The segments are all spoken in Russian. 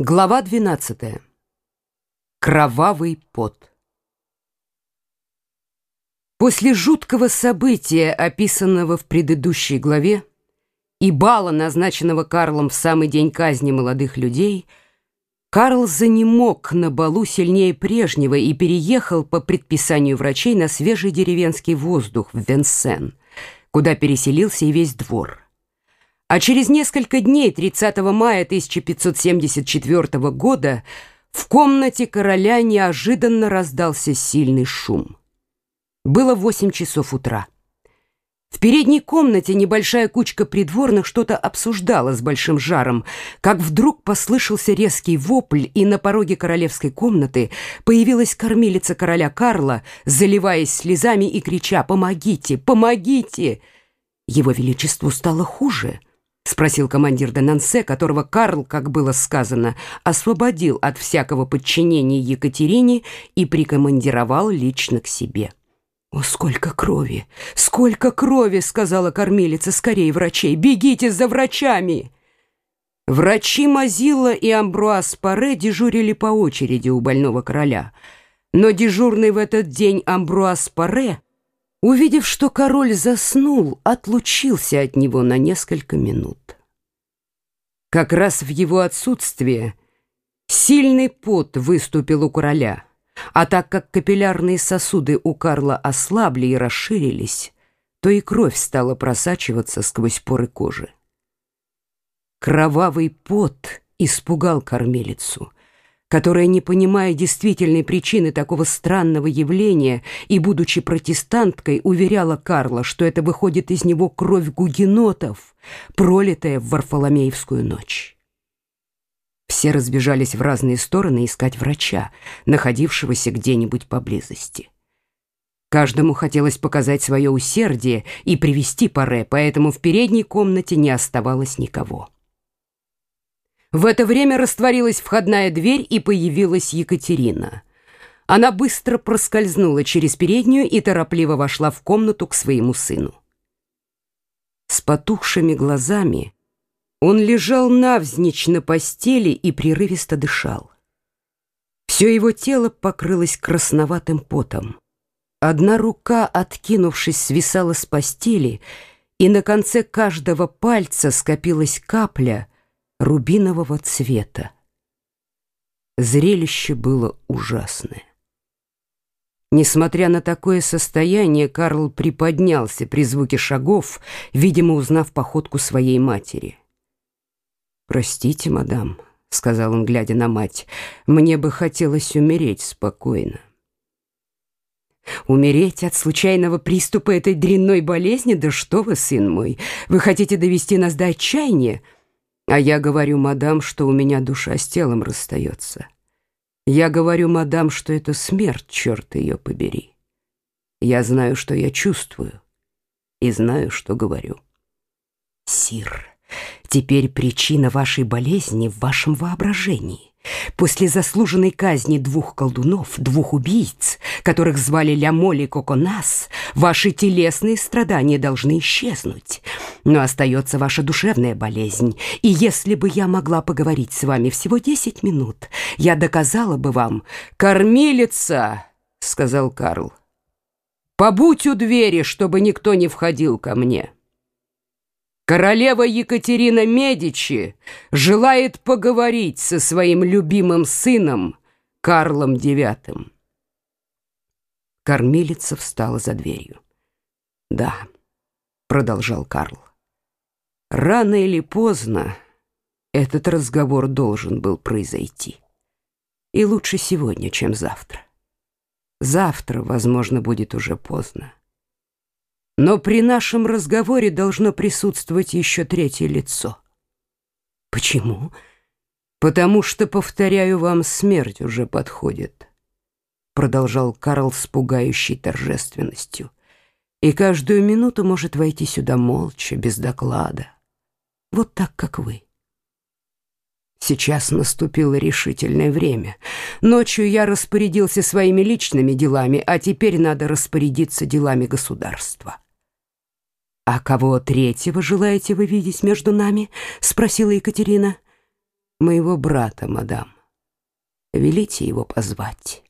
Глава 12. Кровавый пот. После жуткого события, описанного в предыдущей главе, и бала, назначенного Карлом в самый день казни молодых людей, Карл занемог на балу сильнее прежнего и переехал по предписанию врачей на свежий деревенский воздух в Венсен, куда переселился и весь двор. А через несколько дней, 30 мая 1574 года, в комнате короля неожиданно раздался сильный шум. Было 8 часов утра. В передней комнате небольшая кучка придворных что-то обсуждала с большим жаром, как вдруг послышался резкий вопль, и на пороге королевской комнаты появилась кормилица короля Карла, заливаясь слезами и крича «Помогите! Помогите!» Его величеству стало хуже — спросил командир Денансе, которого Карл, как было сказано, освободил от всякого подчинения Екатерине и прикомандировал лично к себе. «О, сколько крови! Сколько крови!» — сказала кормилица. «Скорее, врачей! Бегите за врачами!» Врачи Мазила и Амбруаз Паре дежурили по очереди у больного короля. Но дежурный в этот день Амбруаз Паре увидев, что король заснул, отлучился от него на несколько минут. Как раз в его отсутствие сильный пот выступил у короля, а так как капиллярные сосуды у Карла ослабли и расширились, то и кровь стала просачиваться сквозь поры кожи. Кровавый пот испугал кормилицу — которая, не понимая действительной причины такого странного явления и, будучи протестанткой, уверяла Карла, что это выходит из него кровь гугенотов, пролитая в Варфоломеевскую ночь. Все разбежались в разные стороны искать врача, находившегося где-нибудь поблизости. Каждому хотелось показать свое усердие и привести паре, поэтому в передней комнате не оставалось никого. В это время растворилась входная дверь, и появилась Екатерина. Она быстро проскользнула через переднюю и торопливо вошла в комнату к своему сыну. С потухшими глазами он лежал навзничь на постели и прерывисто дышал. Все его тело покрылось красноватым потом. Одна рука, откинувшись, свисала с постели, и на конце каждого пальца скопилась капля — рубинового цвета. Зрелище было ужасное. Несмотря на такое состояние, Карл приподнялся при звуке шагов, видимо, узнав походку своей матери. «Простите, мадам», — сказал он, глядя на мать, — «мне бы хотелось умереть спокойно». «Умереть от случайного приступа этой дрянной болезни? Да что вы, сын мой, вы хотите довести нас до отчаяния?» А я говорю, мадам, что у меня душа с телом расстается. Я говорю, мадам, что это смерть, черт ее побери. Я знаю, что я чувствую, и знаю, что говорю. Сир, теперь причина вашей болезни в вашем воображении. После заслуженной казни двух колдунов, двух убийц, которых звали Лямоль и Коконас, ваши телесные страдания должны исчезнуть. Но остается ваша душевная болезнь, и если бы я могла поговорить с вами всего десять минут, я доказала бы вам... «Кормилица!» — сказал Карл. «Побудь у двери, чтобы никто не входил ко мне». Королева Екатерина Медичи желает поговорить со своим любимым сыном Карлом IX. Кормилица встала за дверью. «Да», — продолжал Карл, — «рано или поздно этот разговор должен был произойти. И лучше сегодня, чем завтра. Завтра, возможно, будет уже поздно. Но при нашем разговоре должно присутствовать еще третье лицо. Почему? Потому что, повторяю вам, смерть уже подходит, продолжал Карл с пугающей торжественностью. И каждую минуту может войти сюда молча, без доклада. Вот так, как вы. Сейчас наступило решительное время. Ночью я распорядился своими личными делами, а теперь надо распорядиться делами государства. «А кого третьего желаете вы видеть между нами?» — спросила Екатерина. моего брата, мадам. Велите его позвать».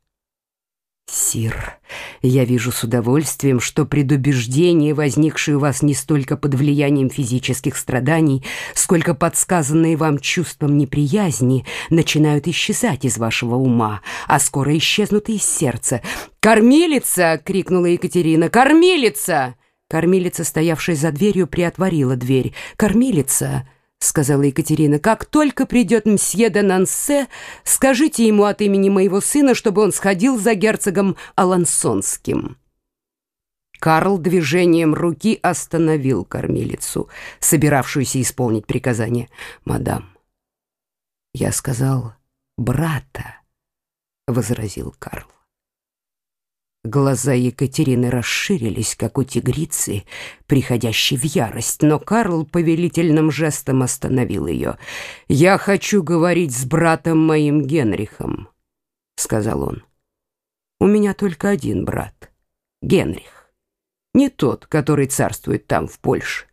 «Сир, я вижу с удовольствием, что предубеждения, возникшие у вас не столько под влиянием физических страданий, сколько подсказанные вам чувством неприязни, начинают исчезать из вашего ума, а скоро исчезнут и из сердца. «Кормилица!» — крикнула Екатерина. «Кормилица!» Кормилица, стоявшая за дверью, приотворила дверь. «Кормилица!» — сказала Екатерина. «Как только придет мсье де Нансе, скажите ему от имени моего сына, чтобы он сходил за герцогом Алансонским». Карл движением руки остановил кормилицу, собиравшуюся исполнить приказание. «Мадам, я сказал брата», — возразил Карл. Глаза Екатерины расширились, как у тигрицы, приходящей в ярость, но Карл повелительным жестом остановил ее. «Я хочу говорить с братом моим Генрихом», — сказал он. «У меня только один брат, Генрих. Не тот, который царствует там, в Польше,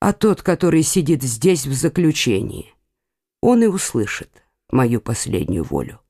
а тот, который сидит здесь в заключении. Он и услышит мою последнюю волю».